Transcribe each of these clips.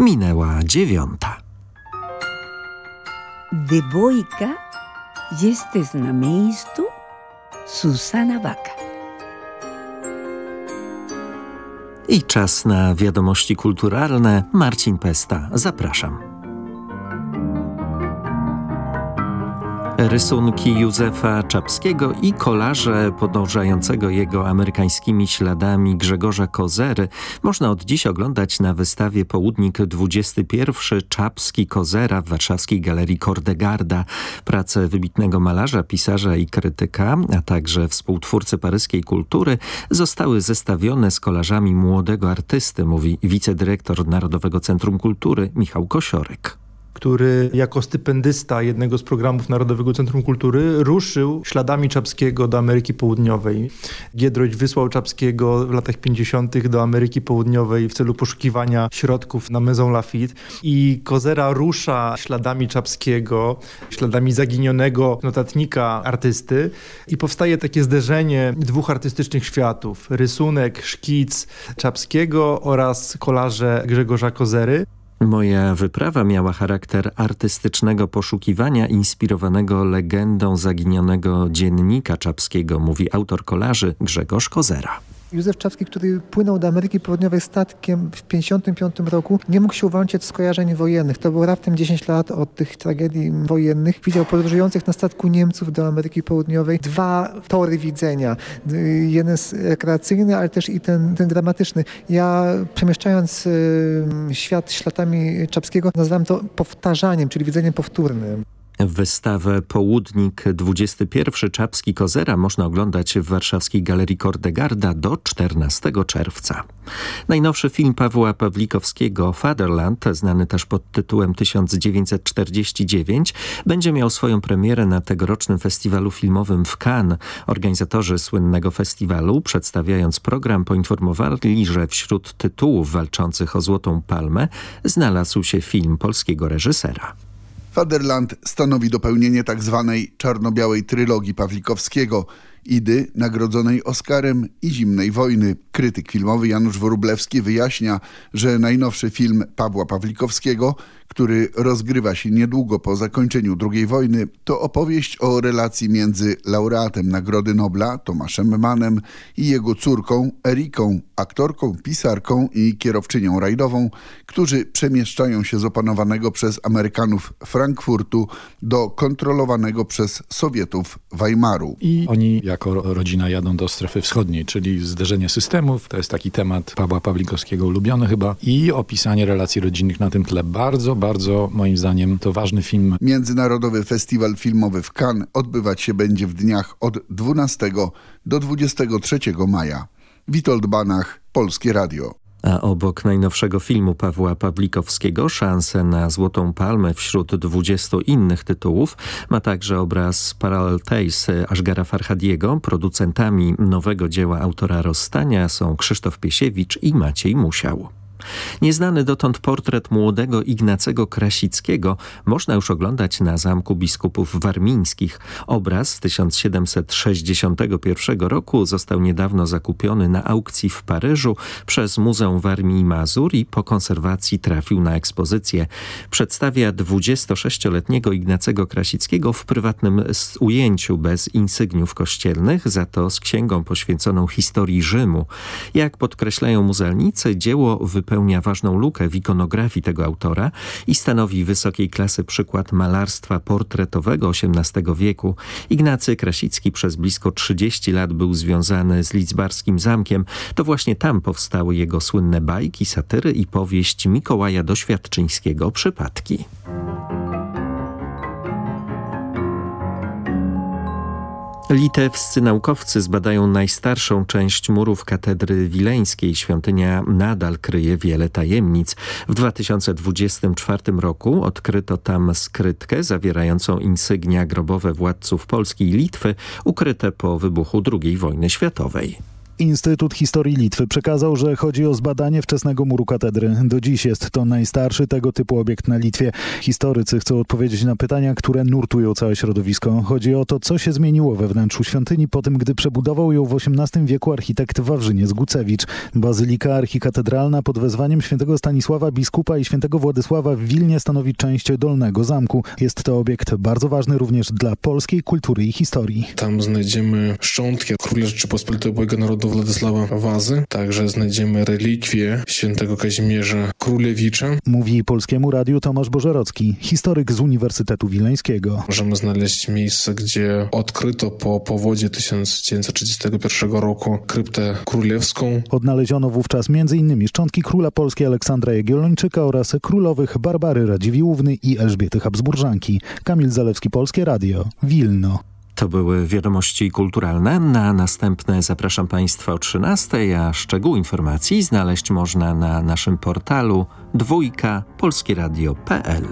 Minęła dziewiąta. Dwójka, jesteś na miejscu? Susana Waka. I czas na wiadomości kulturalne. Marcin Pesta, zapraszam. Rysunki Józefa Czapskiego i kolarze podążającego jego amerykańskimi śladami Grzegorza Kozery można od dziś oglądać na wystawie Południk XXI Czapski Kozera w warszawskiej galerii Kordegarda. Prace wybitnego malarza, pisarza i krytyka, a także współtwórcy paryskiej kultury zostały zestawione z kolarzami młodego artysty, mówi wicedyrektor Narodowego Centrum Kultury Michał Kosiorek który jako stypendysta jednego z programów Narodowego Centrum Kultury ruszył śladami Czapskiego do Ameryki Południowej. Giedroć wysłał Czapskiego w latach 50. do Ameryki Południowej w celu poszukiwania środków na Maison Lafitte i Kozera rusza śladami Czapskiego, śladami zaginionego notatnika artysty i powstaje takie zderzenie dwóch artystycznych światów. Rysunek, szkic Czapskiego oraz kolarze Grzegorza Kozery. Moja wyprawa miała charakter artystycznego poszukiwania inspirowanego legendą zaginionego dziennika czapskiego, mówi autor kolarzy Grzegorz Kozera. Józef Czapski, który płynął do Ameryki Południowej statkiem w 1955 roku, nie mógł się uwolnić od skojarzeń wojennych. To było raptem 10 lat od tych tragedii wojennych. Widział podróżujących na statku Niemców do Ameryki Południowej dwa tory widzenia. Jeden rekreacyjny, ale też i ten, ten dramatyczny. Ja przemieszczając świat śladami Czapskiego nazwałem to powtarzaniem, czyli widzeniem powtórnym. Wystawę Południk XXI Czapski Kozera można oglądać w warszawskiej Galerii Kordegarda do 14 czerwca. Najnowszy film Pawła Pawlikowskiego Fatherland, znany też pod tytułem 1949, będzie miał swoją premierę na tegorocznym festiwalu filmowym w Cannes. Organizatorzy słynnego festiwalu, przedstawiając program, poinformowali, że wśród tytułów walczących o Złotą Palmę znalazł się film polskiego reżysera. Faderland stanowi dopełnienie tzw. Tak czarno-białej trylogii Pawlikowskiego, Idy nagrodzonej Oscarem i Zimnej Wojny. Krytyk filmowy Janusz Worublewski wyjaśnia, że najnowszy film Pawła Pawlikowskiego który rozgrywa się niedługo po zakończeniu II wojny, to opowieść o relacji między laureatem Nagrody Nobla Tomaszem Mannem i jego córką Eriką, aktorką, pisarką i kierowczynią rajdową, którzy przemieszczają się z opanowanego przez Amerykanów Frankfurtu do kontrolowanego przez Sowietów Weimaru. I oni jako rodzina jadą do strefy wschodniej, czyli zderzenie systemów. To jest taki temat Pawła Pawlikowskiego ulubiony chyba i opisanie relacji rodzinnych na tym tle bardzo, bardzo moim zdaniem to ważny film. Międzynarodowy Festiwal Filmowy w Cannes odbywać się będzie w dniach od 12 do 23 maja. Witold Banach, Polskie Radio. A obok najnowszego filmu Pawła Pawlikowskiego szansę na Złotą Palmę wśród 20 innych tytułów ma także obraz Parallel Tales Ashgara Farhadiego. Producentami nowego dzieła autora Rozstania są Krzysztof Piesiewicz i Maciej Musiał. Nieznany dotąd portret młodego Ignacego Krasickiego można już oglądać na Zamku Biskupów Warmińskich. Obraz z 1761 roku został niedawno zakupiony na aukcji w Paryżu przez Muzeum Warmii i Mazur i po konserwacji trafił na ekspozycję. Przedstawia 26-letniego Ignacego Krasickiego w prywatnym ujęciu bez insygniów kościelnych, za to z księgą poświęconą historii Rzymu. Jak podkreślają muzealnicy, dzieło wypełnione wypełnia ważną lukę w ikonografii tego autora i stanowi wysokiej klasy przykład malarstwa portretowego XVIII wieku. Ignacy Krasicki przez blisko 30 lat był związany z Lidzbarskim Zamkiem. To właśnie tam powstały jego słynne bajki, satyry i powieść Mikołaja Doświadczyńskiego Przypadki. Litewscy naukowcy zbadają najstarszą część murów katedry wileńskiej. Świątynia nadal kryje wiele tajemnic. W 2024 roku odkryto tam skrytkę zawierającą insygnia grobowe władców Polski i Litwy, ukryte po wybuchu II wojny światowej. Instytut Historii Litwy przekazał, że chodzi o zbadanie wczesnego muru katedry. Do dziś jest to najstarszy tego typu obiekt na Litwie. Historycy chcą odpowiedzieć na pytania, które nurtują całe środowisko. Chodzi o to, co się zmieniło we wnętrzu świątyni po tym, gdy przebudował ją w XVIII wieku architekt Wawrzyniec Gucewicz. Bazylika archikatedralna pod wezwaniem świętego Stanisława biskupa i świętego Władysława w Wilnie stanowi część Dolnego Zamku. Jest to obiekt bardzo ważny również dla polskiej kultury i historii. Tam znajdziemy szczątki króla Rzeczypospolitej Obojga Władysława Wazy. Także znajdziemy relikwie świętego Kazimierza Królewicza. Mówi Polskiemu Radiu Tomasz Bożerocki, historyk z Uniwersytetu Wileńskiego. Możemy znaleźć miejsce, gdzie odkryto po powodzie 1931 roku kryptę królewską. Odnaleziono wówczas m.in. szczątki króla Polski Aleksandra Jagiellończyka oraz królowych Barbary Radziwiłłówny i Elżbiety Habsburżanki. Kamil Zalewski, Polskie Radio, Wilno. To były wiadomości kulturalne. Na następne zapraszam Państwa o 13, a szczegóły informacji znaleźć można na naszym portalu dwójka polskieradio.pl.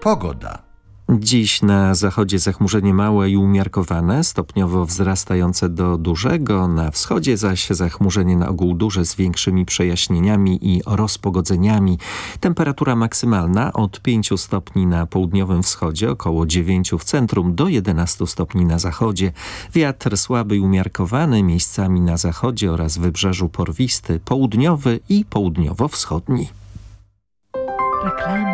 Pogoda. Dziś na zachodzie zachmurzenie małe i umiarkowane, stopniowo wzrastające do dużego, na wschodzie zaś zachmurzenie na ogół duże z większymi przejaśnieniami i rozpogodzeniami. Temperatura maksymalna od 5 stopni na południowym wschodzie, około 9 w centrum do 11 stopni na zachodzie. Wiatr słaby i umiarkowany, miejscami na zachodzie oraz wybrzeżu porwisty, południowy i południowo-wschodni. Reklama.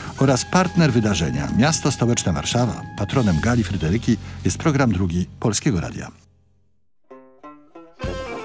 oraz partner wydarzenia Miasto Stołeczne Warszawa. Patronem Gali Fryderyki jest program drugi Polskiego Radia.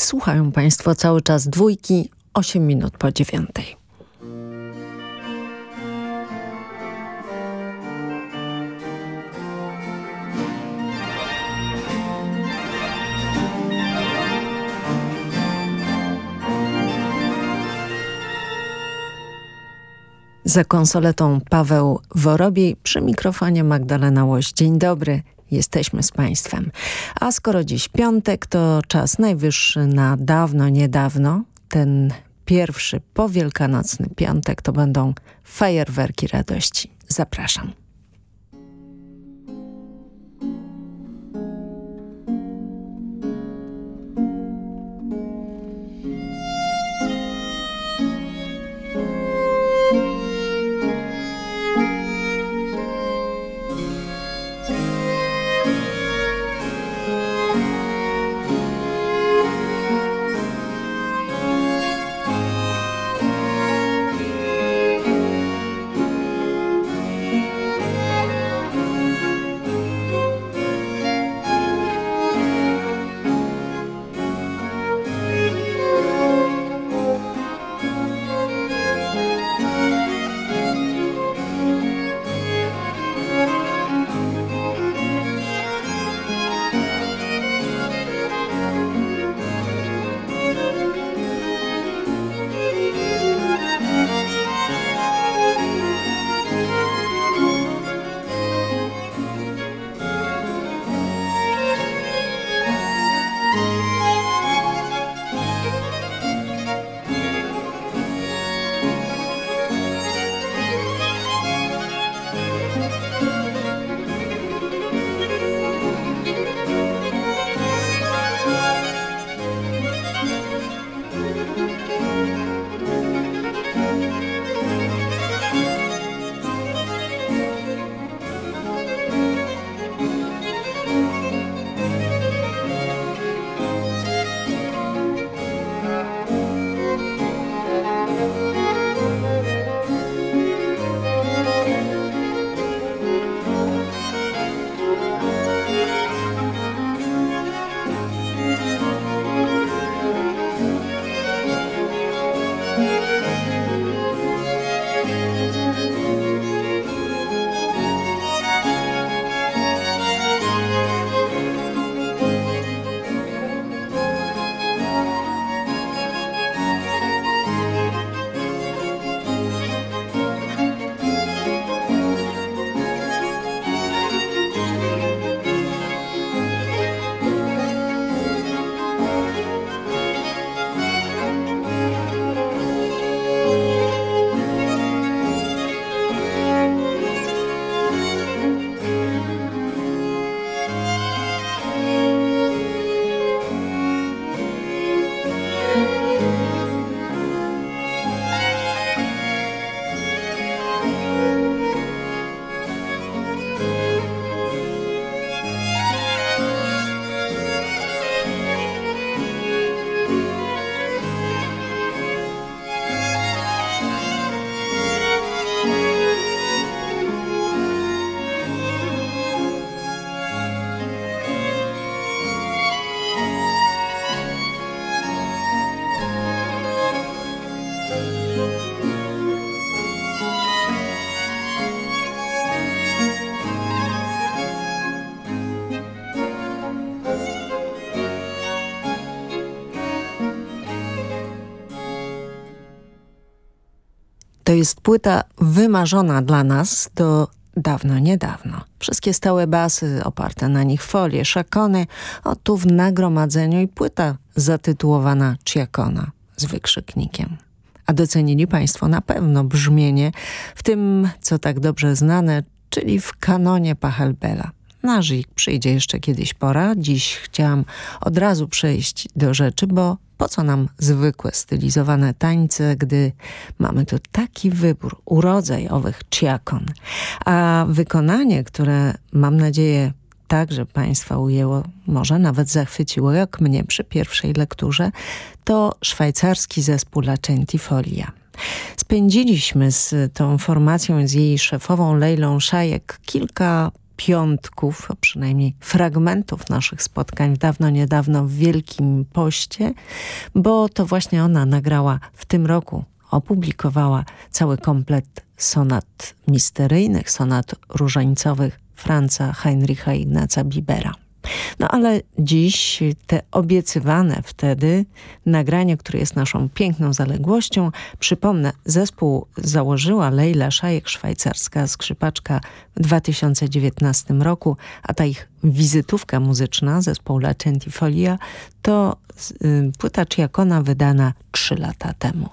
Słuchają Państwo cały czas dwójki, 8 minut po dziewiątej. Za konsoletą Paweł Worobiej, przy mikrofonie Magdalena Łoś. Dzień dobry jesteśmy z Państwem. A skoro dziś piątek, to czas najwyższy na dawno, niedawno. Ten pierwszy powielkanocny piątek to będą fajerwerki radości. Zapraszam. Jest płyta wymarzona dla nas do dawno, niedawno. Wszystkie stałe basy, oparte na nich folie, szakony, o tu w nagromadzeniu i płyta zatytułowana Ciakona z wykrzyknikiem. A docenili Państwo na pewno brzmienie w tym, co tak dobrze znane, czyli w kanonie Pachelbela. Na przyjdzie jeszcze kiedyś pora. Dziś chciałam od razu przejść do rzeczy, bo po co nam zwykłe stylizowane tańce, gdy mamy tu taki wybór, urodzaj owych ciakon. A wykonanie, które mam nadzieję także Państwa ujęło, może nawet zachwyciło, jak mnie przy pierwszej lekturze, to szwajcarski zespół La Centifolia. Spędziliśmy z tą formacją, z jej szefową Leilą Szajek kilka piątków, przynajmniej fragmentów naszych spotkań dawno, niedawno w Wielkim Poście, bo to właśnie ona nagrała w tym roku, opublikowała cały komplet sonat misteryjnych, sonat różańcowych Franza Heinricha Ignaca Bibera. No ale dziś te obiecywane wtedy nagranie, które jest naszą piękną zaległością, przypomnę, zespół założyła Leila Szajek, szwajcarska skrzypaczka w 2019 roku, a ta ich wizytówka muzyczna zespołu La Centifolia to y, płyta Ciakona wydana trzy lata temu.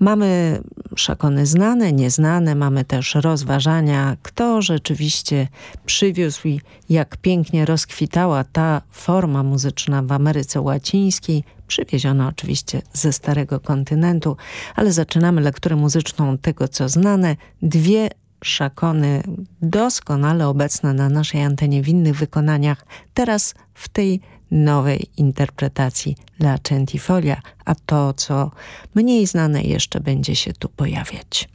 Mamy szakony znane, nieznane, mamy też rozważania, kto rzeczywiście przywiózł i jak pięknie rozkwitała ta forma muzyczna w Ameryce Łacińskiej, przywieziona oczywiście ze Starego Kontynentu, ale zaczynamy lekturę muzyczną tego, co znane. Dwie szakony doskonale obecne na naszej antenie w innych wykonaniach, teraz w tej nowej interpretacji La Centifolia, a to, co mniej znane jeszcze będzie się tu pojawiać.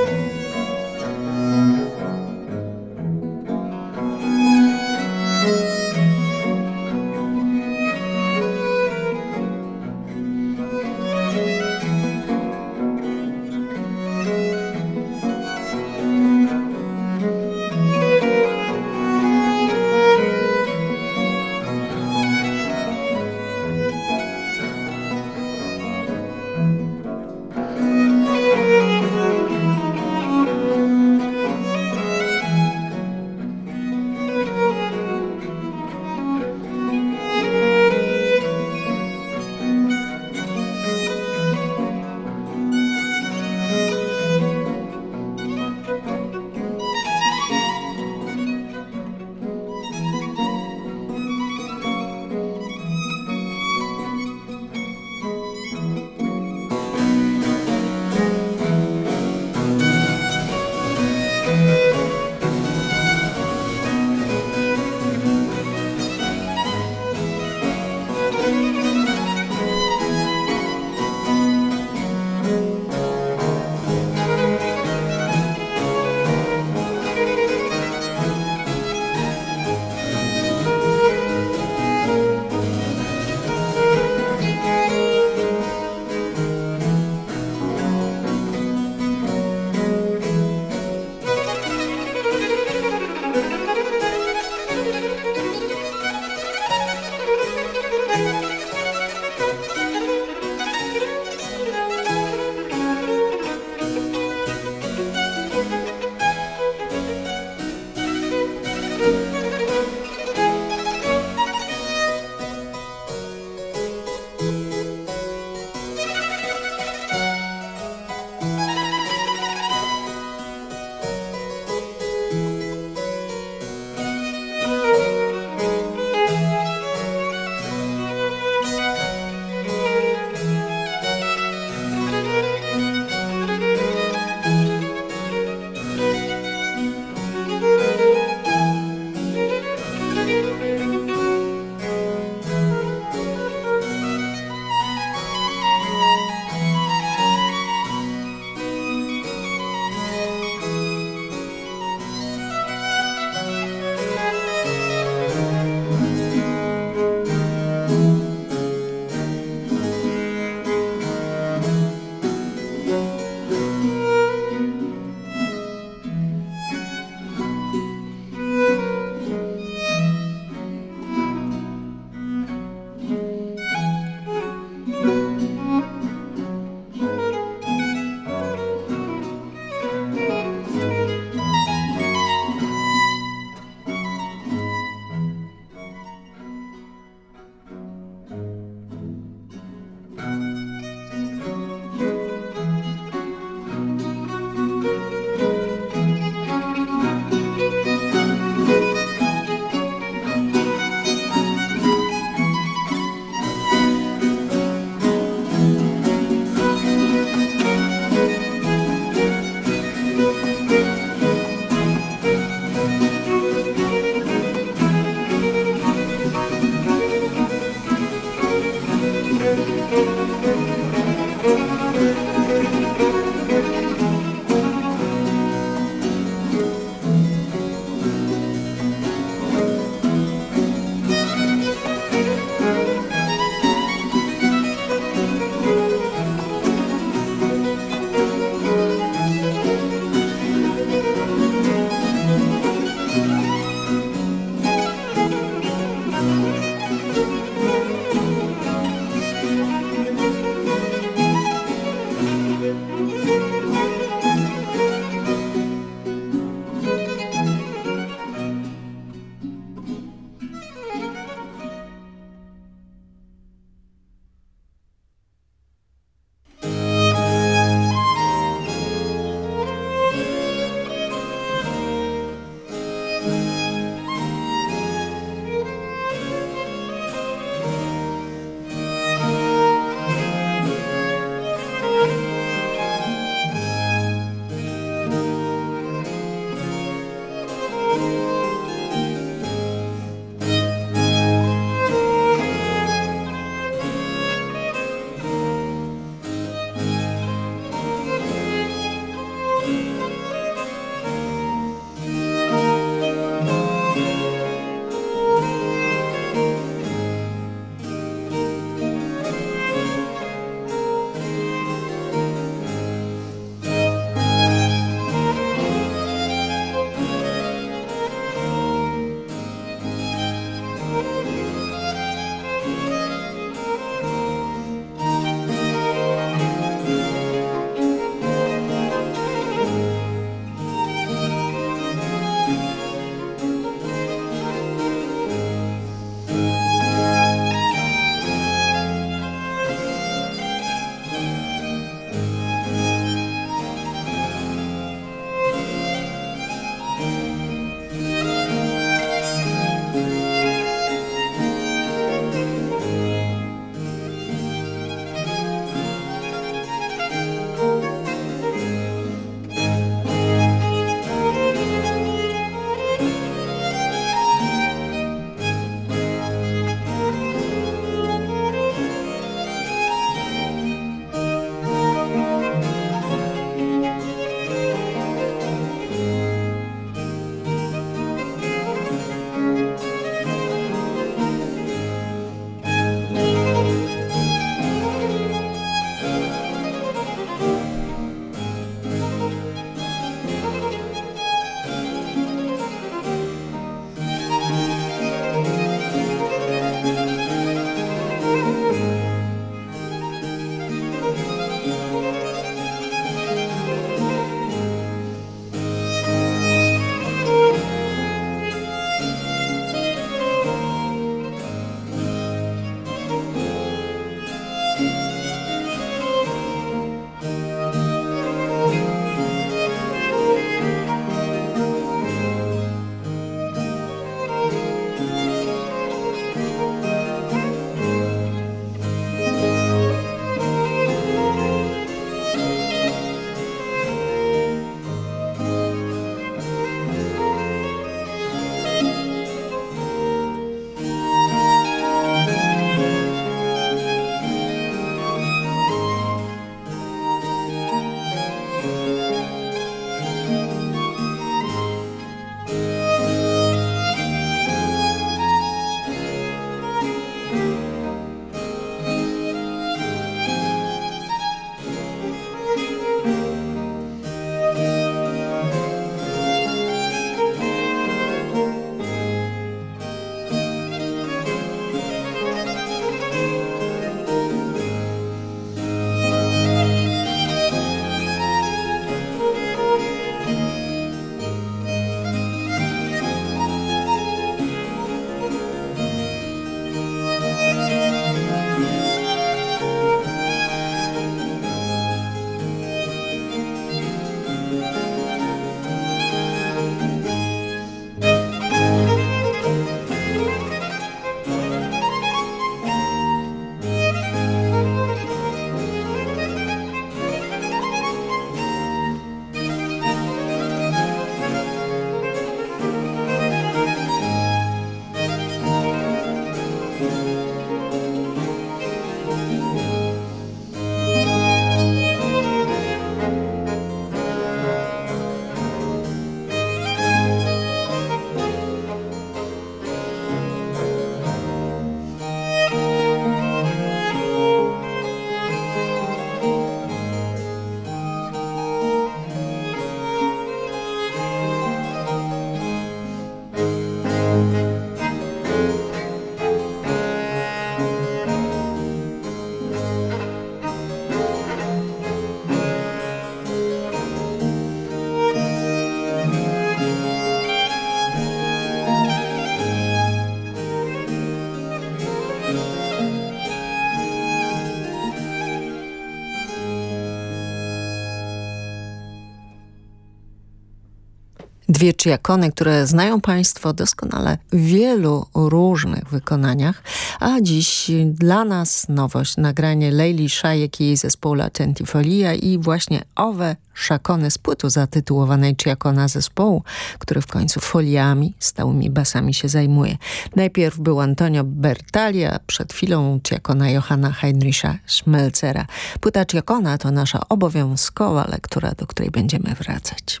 Dwie czyjakony, które znają Państwo doskonale w wielu różnych wykonaniach, a dziś dla nas nowość, nagranie Leili Szajek i jej zespołu Latenti Folia i właśnie owe szakony z płytu zatytułowanej Czyjakona zespołu, który w końcu foliami, stałymi basami się zajmuje. Najpierw był Antonio Bertalia, przed chwilą Czyjakona Johanna Heinricha Schmelzera. Płyta Czyjakona to nasza obowiązkowa lektura, do której będziemy wracać.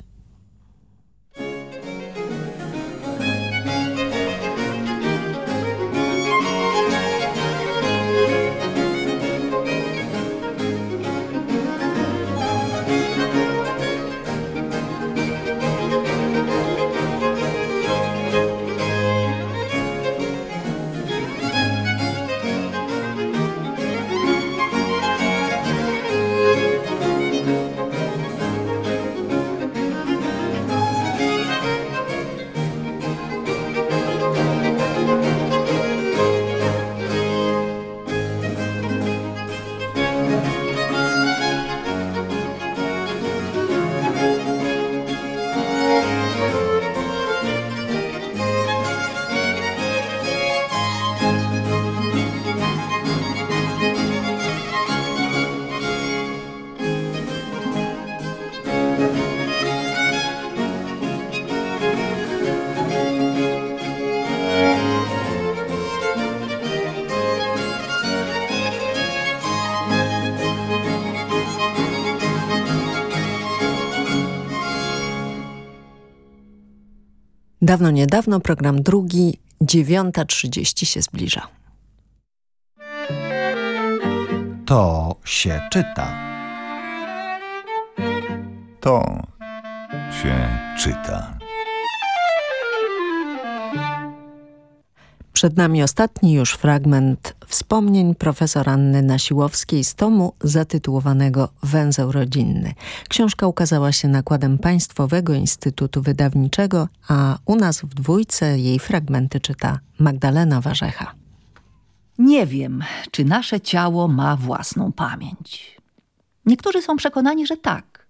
Dawno, niedawno, program drugi, 9.30 się zbliża. To się czyta. To się czyta. Przed nami ostatni już fragment wspomnień profesor Anny Nasiłowskiej z tomu zatytułowanego Węzeł rodzinny. Książka ukazała się nakładem Państwowego Instytutu Wydawniczego, a u nas w dwójce jej fragmenty czyta Magdalena Warzecha. Nie wiem, czy nasze ciało ma własną pamięć. Niektórzy są przekonani, że tak,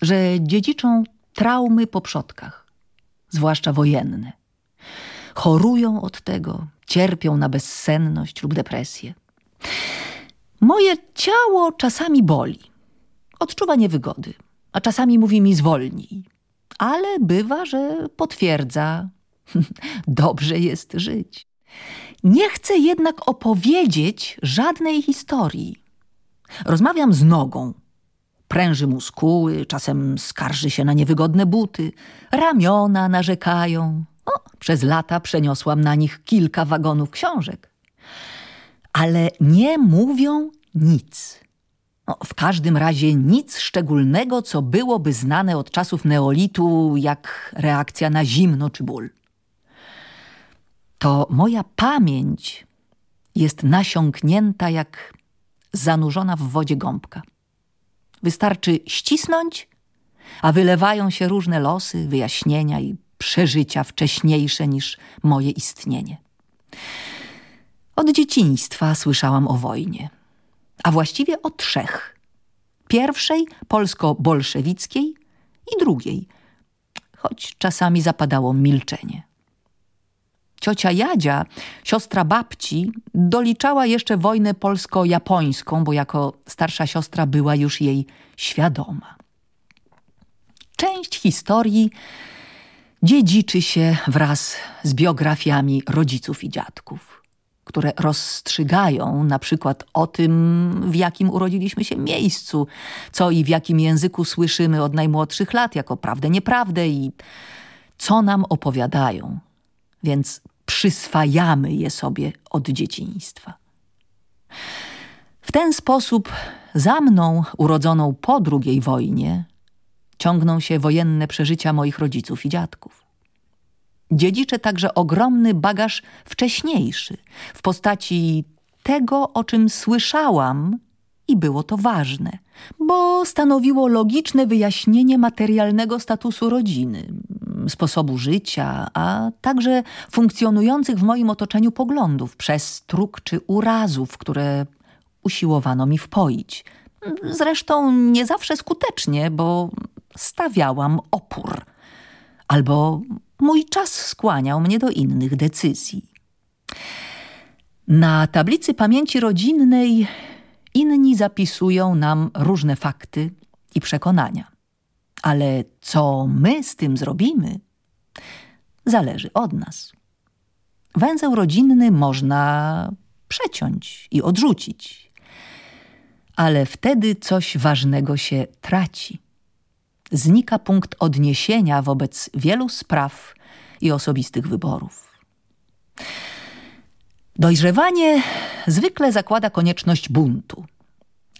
że dziedziczą traumy po przodkach, zwłaszcza wojenne chorują od tego, cierpią na bezsenność lub depresję. Moje ciało czasami boli, odczuwa niewygody, a czasami mówi mi zwolnij, ale bywa, że potwierdza, dobrze jest żyć. Nie chcę jednak opowiedzieć żadnej historii. Rozmawiam z nogą. Pręży muskuły, czasem skarży się na niewygodne buty, ramiona narzekają, o, przez lata przeniosłam na nich kilka wagonów książek. Ale nie mówią nic. No, w każdym razie nic szczególnego, co byłoby znane od czasów neolitu, jak reakcja na zimno czy ból. To moja pamięć jest nasiąknięta jak zanurzona w wodzie gąbka. Wystarczy ścisnąć, a wylewają się różne losy, wyjaśnienia i przeżycia wcześniejsze niż moje istnienie. Od dzieciństwa słyszałam o wojnie, a właściwie o trzech. Pierwszej polsko-bolszewickiej i drugiej, choć czasami zapadało milczenie. Ciocia Jadzia, siostra babci, doliczała jeszcze wojnę polsko-japońską, bo jako starsza siostra była już jej świadoma. Część historii dziedziczy się wraz z biografiami rodziców i dziadków, które rozstrzygają na przykład o tym, w jakim urodziliśmy się miejscu, co i w jakim języku słyszymy od najmłodszych lat jako prawdę, nieprawdę i co nam opowiadają. Więc przyswajamy je sobie od dzieciństwa. W ten sposób za mną, urodzoną po II wojnie, ciągną się wojenne przeżycia moich rodziców i dziadków. Dziedziczę także ogromny bagaż wcześniejszy w postaci tego, o czym słyszałam i było to ważne, bo stanowiło logiczne wyjaśnienie materialnego statusu rodziny, sposobu życia, a także funkcjonujących w moim otoczeniu poglądów, przez truk czy urazów, które usiłowano mi wpoić. Zresztą nie zawsze skutecznie, bo stawiałam opór. albo mój czas skłaniał mnie do innych decyzji. Na tablicy pamięci rodzinnej inni zapisują nam różne fakty i przekonania. Ale co my z tym zrobimy, zależy od nas. Węzeł rodzinny można przeciąć i odrzucić, ale wtedy coś ważnego się traci. Znika punkt odniesienia wobec wielu spraw i osobistych wyborów. Dojrzewanie zwykle zakłada konieczność buntu,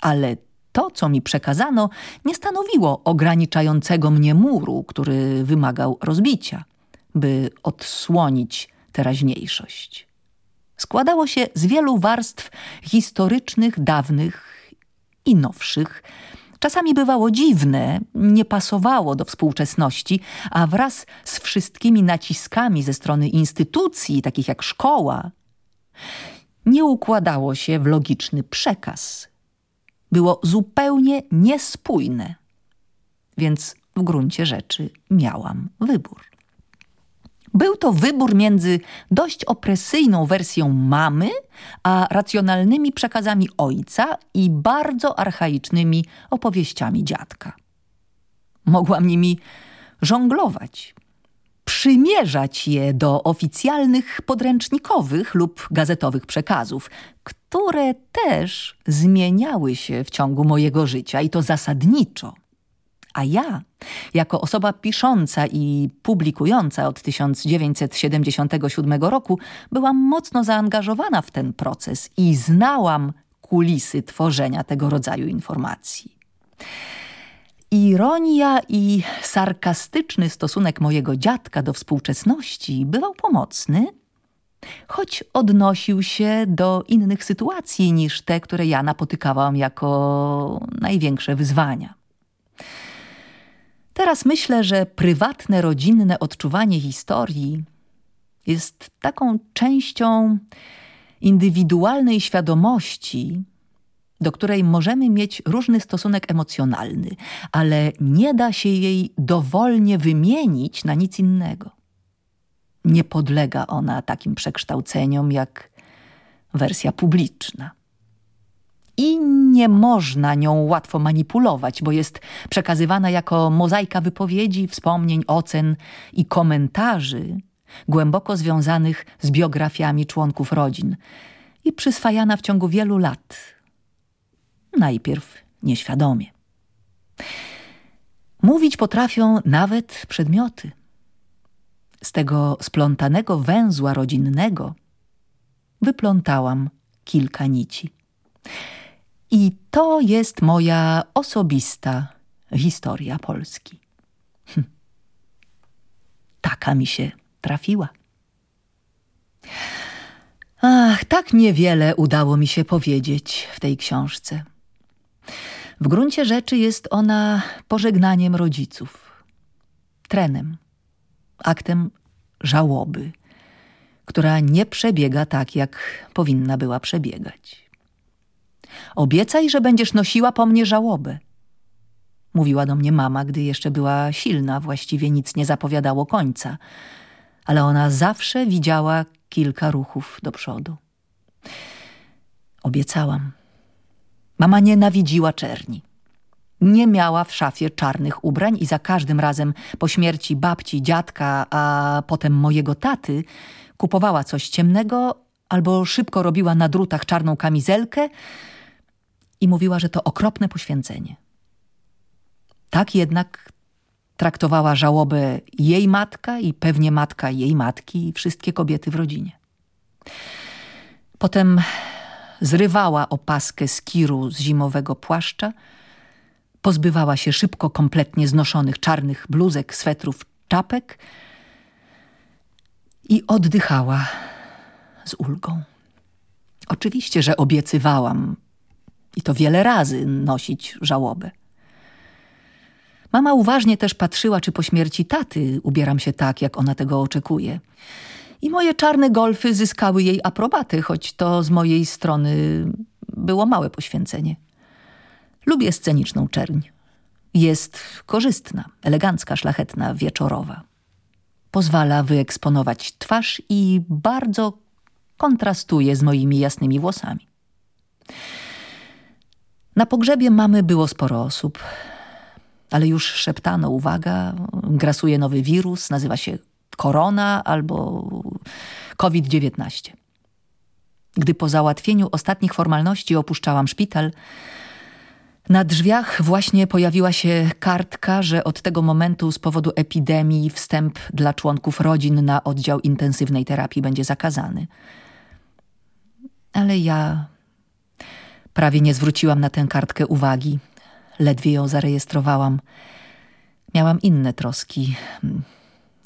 ale to, co mi przekazano, nie stanowiło ograniczającego mnie muru, który wymagał rozbicia, by odsłonić teraźniejszość. Składało się z wielu warstw historycznych, dawnych i nowszych. Czasami bywało dziwne, nie pasowało do współczesności, a wraz z wszystkimi naciskami ze strony instytucji, takich jak szkoła, nie układało się w logiczny przekaz. Było zupełnie niespójne, więc w gruncie rzeczy miałam wybór. Był to wybór między dość opresyjną wersją mamy, a racjonalnymi przekazami ojca i bardzo archaicznymi opowieściami dziadka. Mogłam nimi żonglować, przymierzać je do oficjalnych, podręcznikowych lub gazetowych przekazów, które też zmieniały się w ciągu mojego życia i to zasadniczo. A ja, jako osoba pisząca i publikująca od 1977 roku, byłam mocno zaangażowana w ten proces i znałam kulisy tworzenia tego rodzaju informacji. Ironia i sarkastyczny stosunek mojego dziadka do współczesności bywał pomocny, choć odnosił się do innych sytuacji niż te, które ja napotykałam jako największe wyzwania. Teraz myślę, że prywatne, rodzinne odczuwanie historii jest taką częścią indywidualnej świadomości, do której możemy mieć różny stosunek emocjonalny, ale nie da się jej dowolnie wymienić na nic innego. Nie podlega ona takim przekształceniom jak wersja publiczna. I nie można nią łatwo manipulować, bo jest przekazywana jako mozaika wypowiedzi, wspomnień, ocen i komentarzy głęboko związanych z biografiami członków rodzin i przyswajana w ciągu wielu lat – najpierw nieświadomie. Mówić potrafią nawet przedmioty. Z tego splątanego węzła rodzinnego wyplątałam kilka nici. I to jest moja osobista historia Polski. Hm. Taka mi się trafiła. Ach, tak niewiele udało mi się powiedzieć w tej książce. W gruncie rzeczy jest ona pożegnaniem rodziców, trenem, aktem żałoby, która nie przebiega tak, jak powinna była przebiegać. Obiecaj, że będziesz nosiła po mnie żałobę. Mówiła do mnie mama, gdy jeszcze była silna, właściwie nic nie zapowiadało końca, ale ona zawsze widziała kilka ruchów do przodu. Obiecałam. Mama nienawidziła czerni. Nie miała w szafie czarnych ubrań i za każdym razem po śmierci babci, dziadka, a potem mojego taty kupowała coś ciemnego albo szybko robiła na drutach czarną kamizelkę i mówiła, że to okropne poświęcenie. Tak jednak traktowała żałobę jej matka i pewnie matka jej matki i wszystkie kobiety w rodzinie. Potem zrywała opaskę skiru z zimowego płaszcza, pozbywała się szybko kompletnie znoszonych czarnych bluzek, swetrów, czapek i oddychała z ulgą. Oczywiście, że obiecywałam i to wiele razy nosić żałobę. Mama uważnie też patrzyła, czy po śmierci taty ubieram się tak, jak ona tego oczekuje – i moje czarne golfy zyskały jej aprobaty, choć to z mojej strony było małe poświęcenie. Lubię sceniczną czerń. Jest korzystna, elegancka, szlachetna, wieczorowa. pozwala wyeksponować twarz i bardzo kontrastuje z moimi jasnymi włosami. Na pogrzebie mamy było sporo osób, ale już szeptano, uwaga, grasuje nowy wirus, nazywa się korona albo COVID-19. Gdy po załatwieniu ostatnich formalności opuszczałam szpital, na drzwiach właśnie pojawiła się kartka, że od tego momentu z powodu epidemii wstęp dla członków rodzin na oddział intensywnej terapii będzie zakazany. Ale ja prawie nie zwróciłam na tę kartkę uwagi. Ledwie ją zarejestrowałam. Miałam inne troski.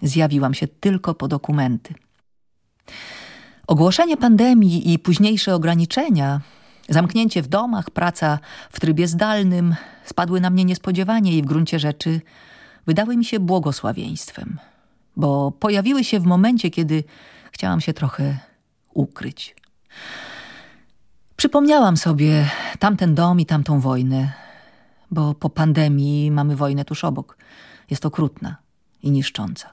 Zjawiłam się tylko po dokumenty. Ogłoszenie pandemii i późniejsze ograniczenia, zamknięcie w domach, praca w trybie zdalnym spadły na mnie niespodziewanie i w gruncie rzeczy wydały mi się błogosławieństwem, bo pojawiły się w momencie, kiedy chciałam się trochę ukryć. Przypomniałam sobie tamten dom i tamtą wojnę, bo po pandemii mamy wojnę tuż obok. Jest okrutna i niszcząca.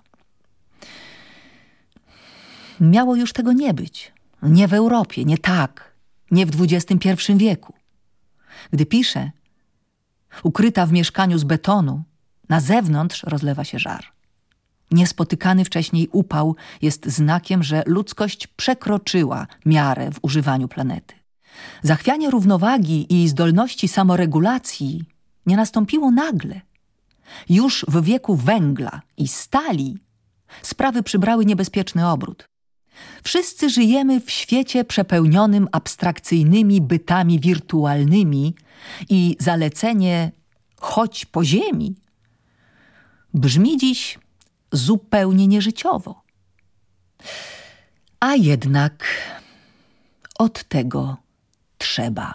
Miało już tego nie być. Nie w Europie, nie tak, nie w XXI wieku. Gdy piszę, ukryta w mieszkaniu z betonu, na zewnątrz rozlewa się żar. Niespotykany wcześniej upał jest znakiem, że ludzkość przekroczyła miarę w używaniu planety. Zachwianie równowagi i zdolności samoregulacji nie nastąpiło nagle. Już w wieku węgla i stali sprawy przybrały niebezpieczny obrót. Wszyscy żyjemy w świecie przepełnionym abstrakcyjnymi bytami wirtualnymi i zalecenie chodź po ziemi brzmi dziś zupełnie nieżyciowo. A jednak od tego trzeba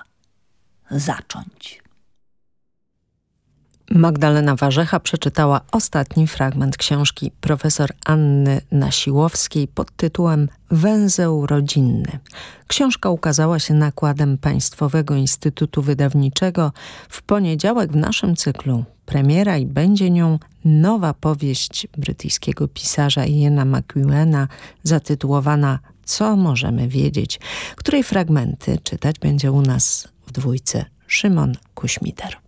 zacząć. Magdalena Warzecha przeczytała ostatni fragment książki profesor Anny Nasiłowskiej pod tytułem Węzeł rodzinny. Książka ukazała się nakładem Państwowego Instytutu Wydawniczego w poniedziałek w naszym cyklu premiera i będzie nią nowa powieść brytyjskiego pisarza Iena McEwena zatytułowana Co możemy wiedzieć, której fragmenty czytać będzie u nas w dwójce Szymon Kuśmiter.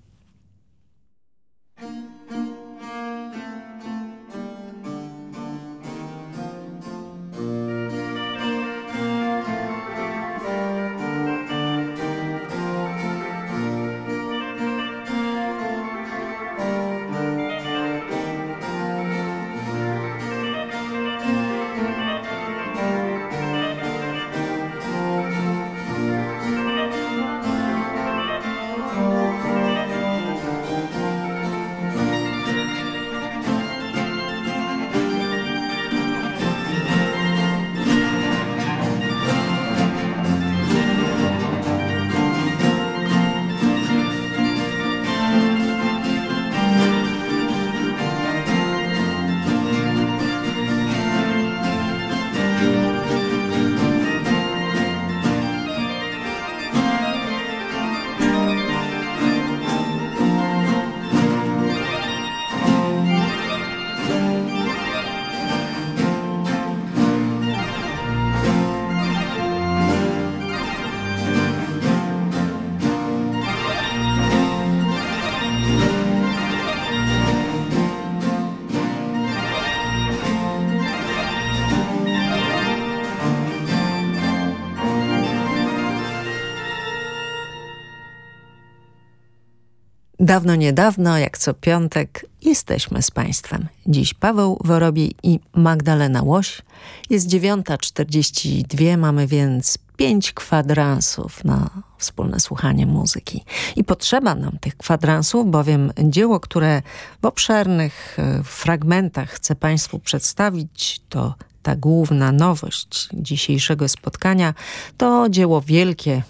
Dawno, niedawno, jak co piątek, jesteśmy z Państwem. Dziś Paweł Worobi i Magdalena Łoś. Jest 9.42, mamy więc pięć kwadransów na wspólne słuchanie muzyki. I potrzeba nam tych kwadransów, bowiem dzieło, które w obszernych e, fragmentach chcę Państwu przedstawić, to ta główna nowość dzisiejszego spotkania, to dzieło wielkie,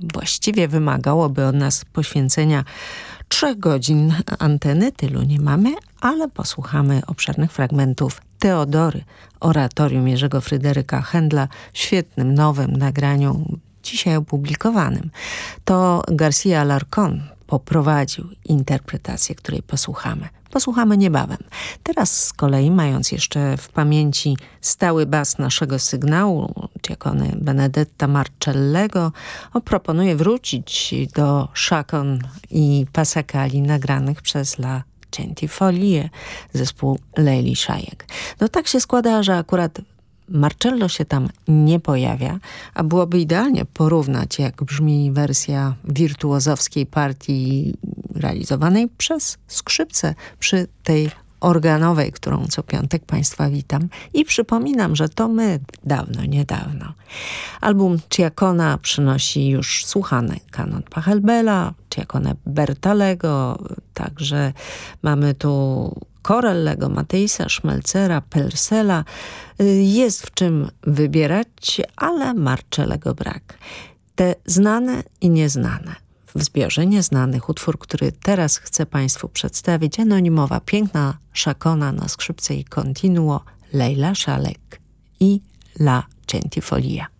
właściwie wymagałoby od nas poświęcenia trzech godzin anteny, tylu nie mamy, ale posłuchamy obszernych fragmentów Teodory, oratorium Jerzego Fryderyka Händla świetnym, nowym nagraniu, dzisiaj opublikowanym. To Garcia Alarcón poprowadził interpretację, której posłuchamy. Posłuchamy niebawem. Teraz z kolei, mając jeszcze w pamięci stały bas naszego sygnału, diakony Benedetta Marcellego, proponuję wrócić do Szakon i Pasakali nagranych przez La Centifolie, zespół Leili Szajek. No tak się składa, że akurat Marcello się tam nie pojawia, a byłoby idealnie porównać, jak brzmi wersja wirtuozowskiej partii realizowanej przez skrzypce przy tej organowej, którą co piątek Państwa witam i przypominam, że to my dawno, niedawno. Album Ciakona przynosi już słuchany kanon Pachelbela, Ciakonę Bertalego, także mamy tu Korellego, Matejsa, Szmelcera, Pelsela. Jest w czym wybierać, ale Marczelego brak. Te znane i nieznane. W zbiorze nieznanych utwór, który teraz chcę Państwu przedstawić, anonimowa, piękna szakona na skrzypce i continuo Leila Szalek i La Centifolia.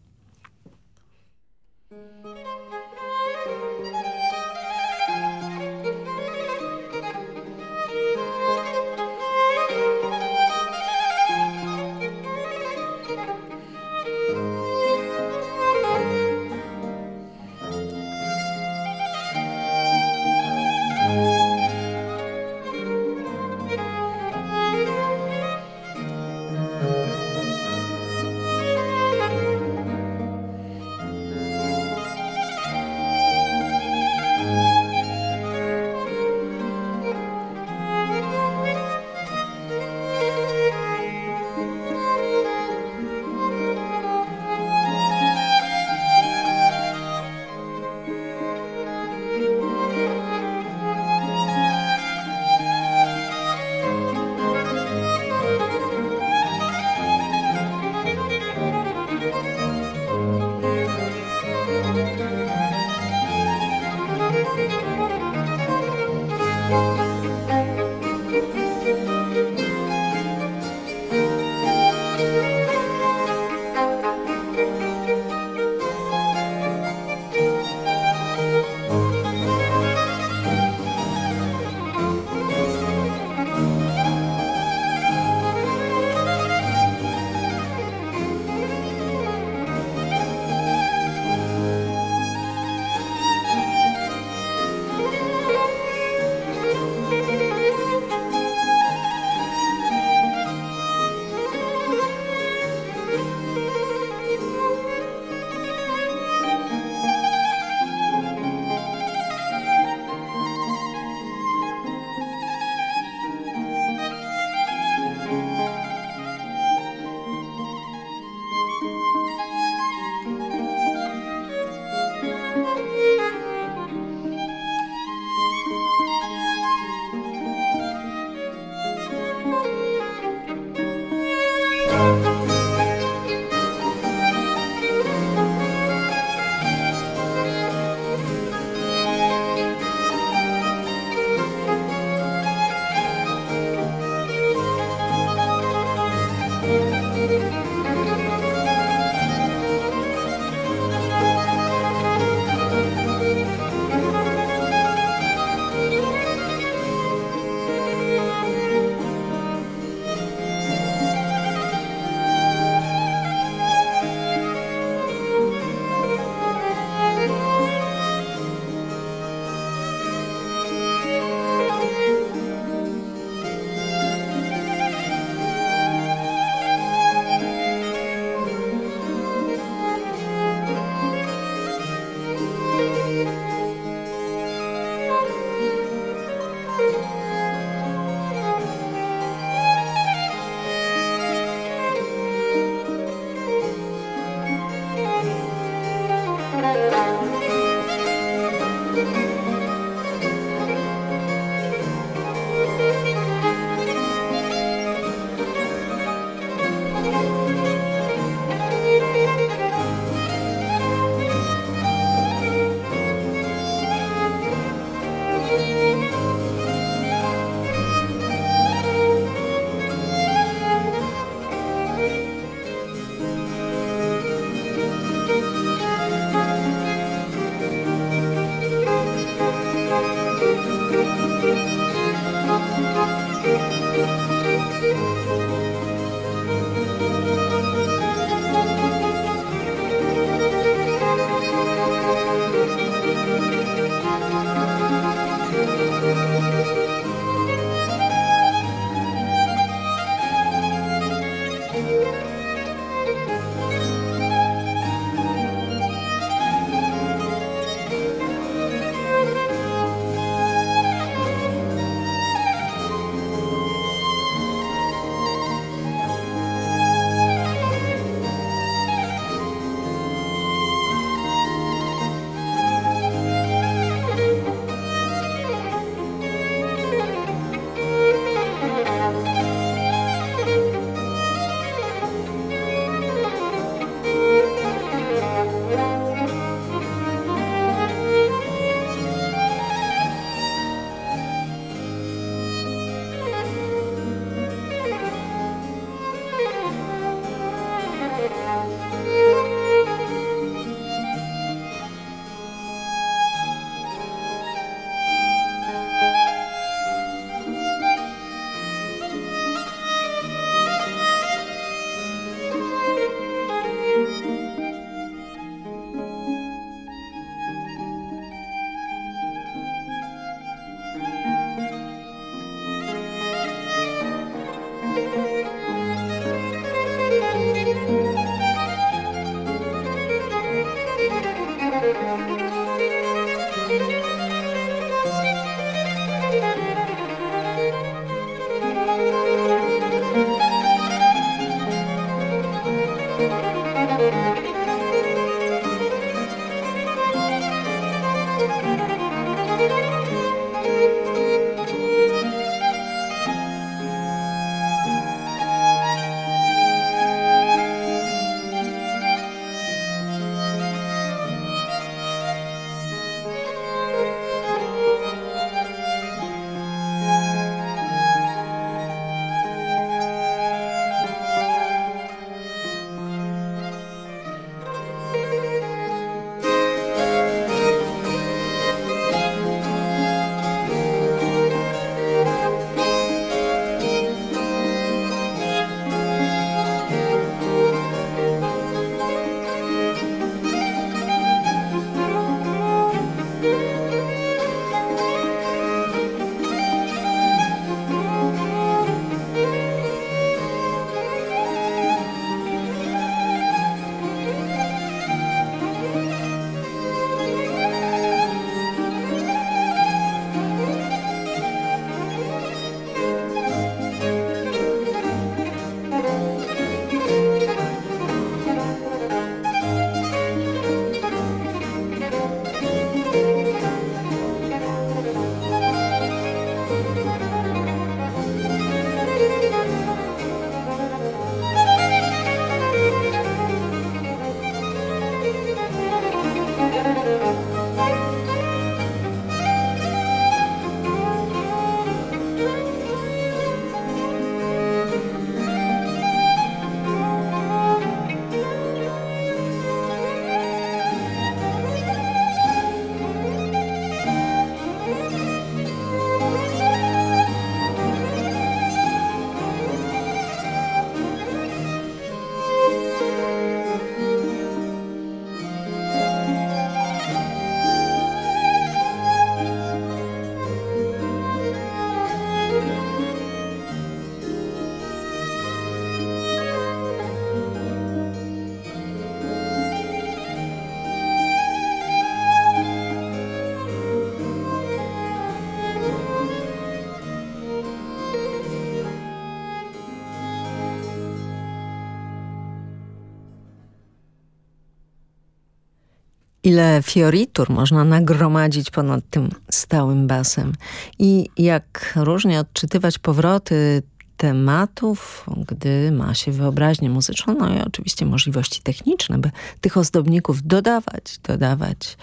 Ile fioritur można nagromadzić ponad tym stałym basem i jak różnie odczytywać powroty tematów, gdy ma się wyobraźnię muzyczną, no i oczywiście możliwości techniczne, by tych ozdobników dodawać, dodawać.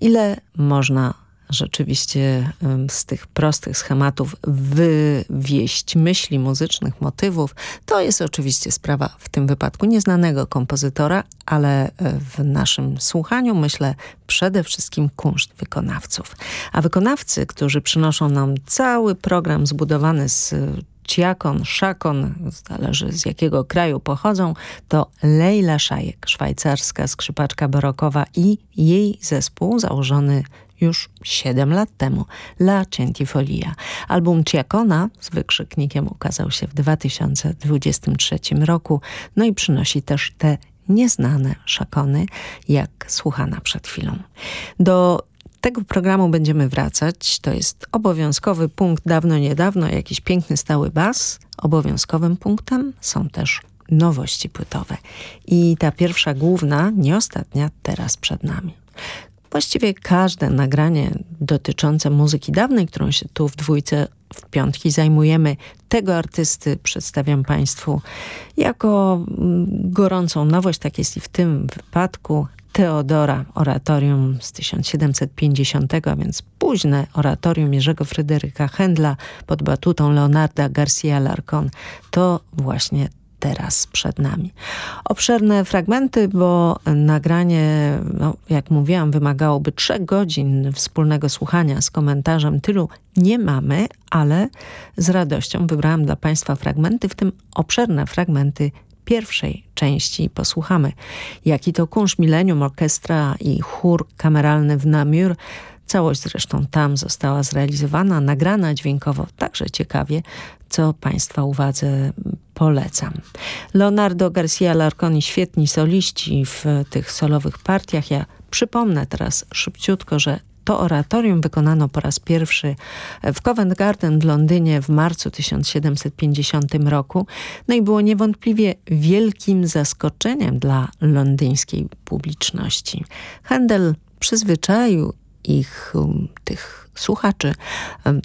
Ile można rzeczywiście z tych prostych schematów wywieść myśli muzycznych, motywów, to jest oczywiście sprawa w tym wypadku nieznanego kompozytora, ale e, w naszym słuchaniu myślę przede wszystkim kunszt wykonawców. A wykonawcy, którzy przynoszą nam cały program zbudowany z Ciakon, Szakon, zależy z jakiego kraju pochodzą, to Leila Szajek, szwajcarska skrzypaczka barokowa i jej zespół założony już 7 lat temu, La Centifolia. Album Ciakona z wykrzyknikiem ukazał się w 2023 roku, no i przynosi też te nieznane szakony, jak słuchana przed chwilą. Do tego programu będziemy wracać. To jest obowiązkowy punkt dawno, niedawno, jakiś piękny stały bas. Obowiązkowym punktem są też nowości płytowe. I ta pierwsza główna, nie ostatnia, teraz przed nami. Właściwie każde nagranie dotyczące muzyki dawnej, którą się tu w dwójce w piątki zajmujemy, tego artysty przedstawiam Państwu jako mm, gorącą nowość. Tak jest i w tym wypadku. Teodora, oratorium z 1750, a więc późne oratorium Jerzego Fryderyka Händla pod batutą Leonarda Garcia Larcon, to właśnie teraz przed nami. Obszerne fragmenty, bo nagranie, no, jak mówiłam, wymagałoby trzech godzin wspólnego słuchania z komentarzem. Tylu nie mamy, ale z radością wybrałam dla Państwa fragmenty, w tym obszerne fragmenty pierwszej części posłuchamy. Jaki to kunsz Millennium Orkiestra i chór kameralny w Namur. Całość zresztą tam została zrealizowana, nagrana dźwiękowo, także ciekawie, co Państwa uwadze polecam. Leonardo Garcia Larconi, świetni soliści w tych solowych partiach. Ja przypomnę teraz szybciutko, że to oratorium wykonano po raz pierwszy w Covent Garden w Londynie w marcu 1750 roku. No i było niewątpliwie wielkim zaskoczeniem dla londyńskiej publiczności. Handel przyzwyczaił ich, um, tych słuchaczy,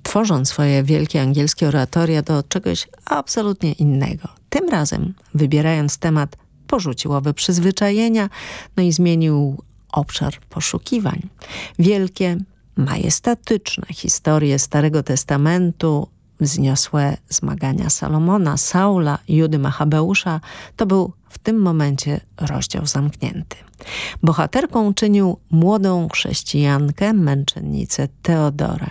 tworząc swoje wielkie angielskie oratoria do czegoś absolutnie innego. Tym razem, wybierając temat, porzucił owe przyzwyczajenia, no i zmienił obszar poszukiwań. Wielkie, majestatyczne historie Starego Testamentu, wzniosłe zmagania Salomona, Saula, Judy Machabeusza, to był w tym momencie rozdział zamknięty. Bohaterką czynił młodą chrześcijankę, męczennicę Teodorę.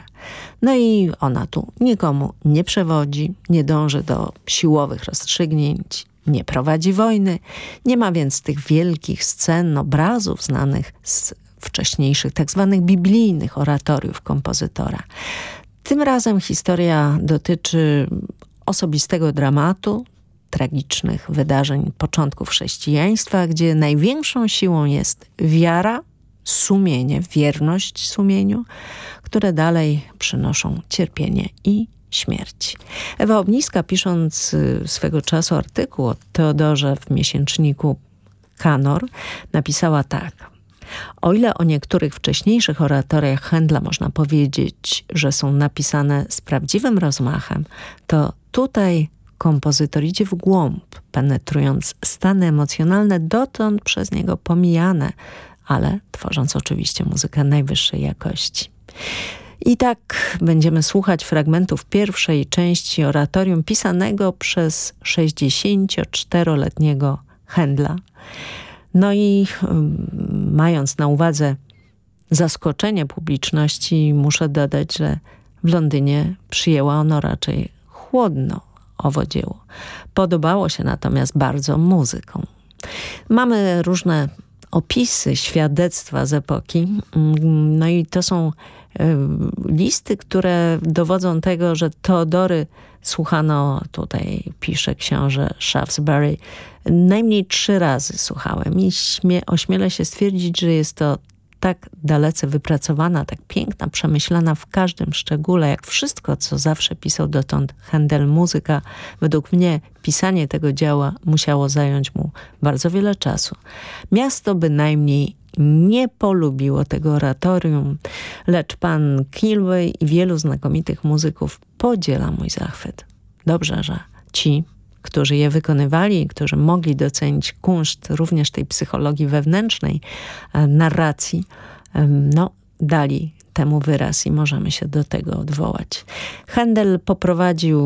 No i ona tu nikomu nie przewodzi, nie dąży do siłowych rozstrzygnięć, nie prowadzi wojny, nie ma więc tych wielkich scen, obrazów znanych z wcześniejszych tak zwanych biblijnych oratoriów kompozytora. Tym razem historia dotyczy osobistego dramatu, tragicznych wydarzeń początków chrześcijaństwa, gdzie największą siłą jest wiara, sumienie, wierność sumieniu, które dalej przynoszą cierpienie i śmierć. Ewa Obniska pisząc y, swego czasu artykuł o Teodorze w miesięczniku Kanor napisała tak. O ile o niektórych wcześniejszych oratoriach Händla można powiedzieć, że są napisane z prawdziwym rozmachem, to tutaj kompozytor idzie w głąb, penetrując stany emocjonalne dotąd przez niego pomijane, ale tworząc oczywiście muzykę najwyższej jakości. I tak będziemy słuchać fragmentów pierwszej części oratorium pisanego przez 64-letniego Händla. No i um, mając na uwadze zaskoczenie publiczności, muszę dodać, że w Londynie przyjęła ono raczej chłodno owo dzieło. Podobało się natomiast bardzo muzyką. Mamy różne opisy, świadectwa z epoki. No i to są e, listy, które dowodzą tego, że Teodory słuchano, tutaj pisze książę Shaftesbury, najmniej trzy razy słuchałem i śmie, ośmielę się stwierdzić, że jest to tak dalece wypracowana, tak piękna, przemyślana w każdym szczególe, jak wszystko, co zawsze pisał dotąd Handel. Muzyka, według mnie pisanie tego dzieła musiało zająć mu bardzo wiele czasu. Miasto bynajmniej nie polubiło tego oratorium, lecz pan Kilway i wielu znakomitych muzyków podziela mój zachwyt. Dobrze, że ci, którzy je wykonywali, którzy mogli docenić kunszt również tej psychologii wewnętrznej, e, narracji, no, dali temu wyraz i możemy się do tego odwołać. Handel poprowadził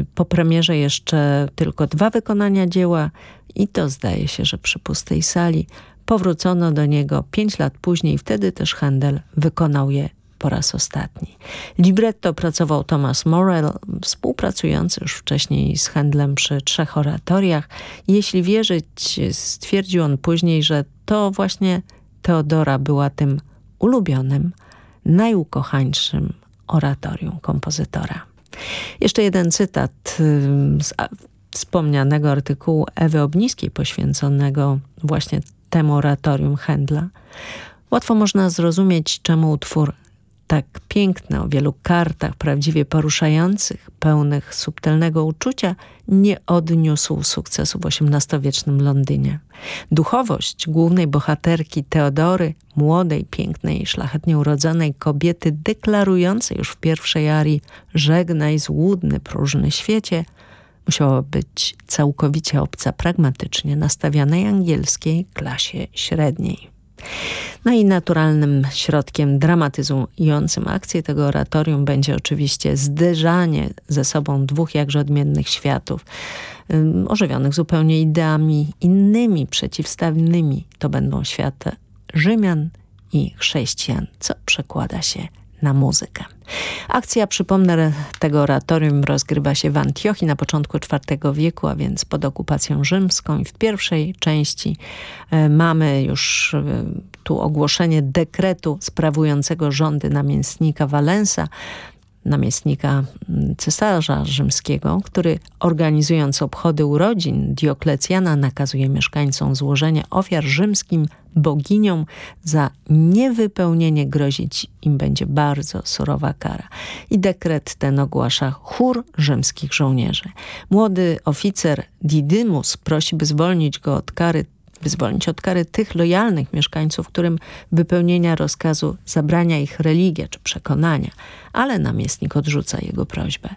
y, po premierze jeszcze tylko dwa wykonania dzieła i to zdaje się, że przy pustej sali powrócono do niego pięć lat później. Wtedy też Handel wykonał je po raz ostatni. Libretto pracował Thomas Morel, współpracujący już wcześniej z Handlem przy trzech oratoriach. Jeśli wierzyć, stwierdził on później, że to właśnie Teodora była tym ulubionym, najukochańszym oratorium kompozytora. Jeszcze jeden cytat z wspomnianego artykułu Ewy Obniskiej poświęconego właśnie temu oratorium Händla. Łatwo można zrozumieć, czemu utwór tak piękny, o wielu kartach, prawdziwie poruszających, pełnych subtelnego uczucia, nie odniósł sukcesu w XVIII-wiecznym Londynie. Duchowość głównej bohaterki Teodory, młodej, pięknej, szlachetnie urodzonej kobiety, deklarującej już w pierwszej arii żegnaj złudny, próżny świecie, musiała być całkowicie obca pragmatycznie nastawianej angielskiej klasie średniej. No i naturalnym środkiem dramatyzującym akcję tego oratorium będzie oczywiście zderzanie ze sobą dwóch jakże odmiennych światów, ożywionych zupełnie ideami innymi, przeciwstawnymi. To będą światy Rzymian i chrześcijan, co przekłada się na muzykę. Akcja, przypomnę, tego oratorium rozgrywa się w Antiochii na początku IV wieku, a więc pod okupacją rzymską i w pierwszej części e, mamy już e, tu ogłoszenie dekretu sprawującego rządy namiestnika Walensa, namiestnika cesarza rzymskiego, który organizując obchody urodzin Dioklecjana nakazuje mieszkańcom złożenie ofiar rzymskim boginiom za niewypełnienie grozić im będzie bardzo surowa kara. I dekret ten ogłasza chór rzymskich żołnierzy. Młody oficer Didymus prosi, by zwolnić go od kary wyzwolić od kary tych lojalnych mieszkańców, którym wypełnienia rozkazu zabrania ich religia czy przekonania, ale namiestnik odrzuca jego prośbę.